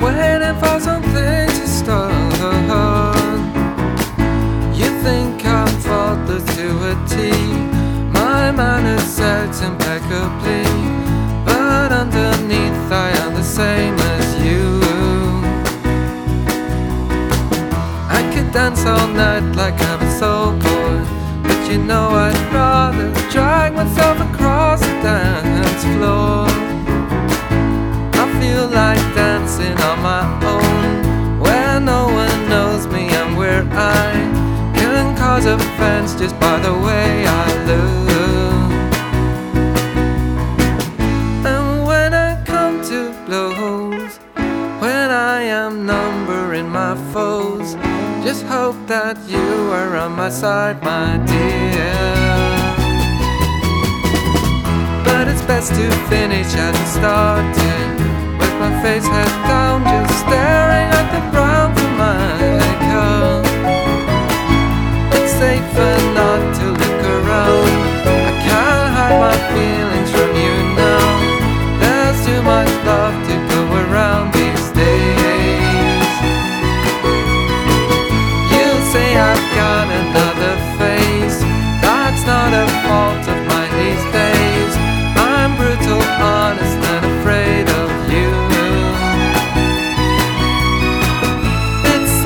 waiting for something to start. You think I'm faultless to a T. My mind is set impeccably, but underneath I am the same as you. I could dance all night like I'm a soul boy, but you know I'd rather drag myself across the dance. Offense just by the way I look. And when I come to blows, when I am numbering my foes, just hope that you are on my side, my dear. But it's best to finish as it started,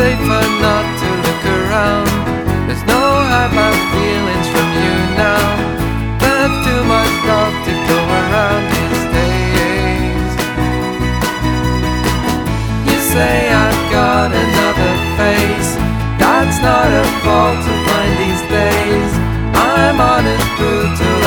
safer not to look around. There's no hide my feelings from you now. Left too much love to go around these days. You say I've got another face. That's not a fault of mine these days. I'm honest, brutal.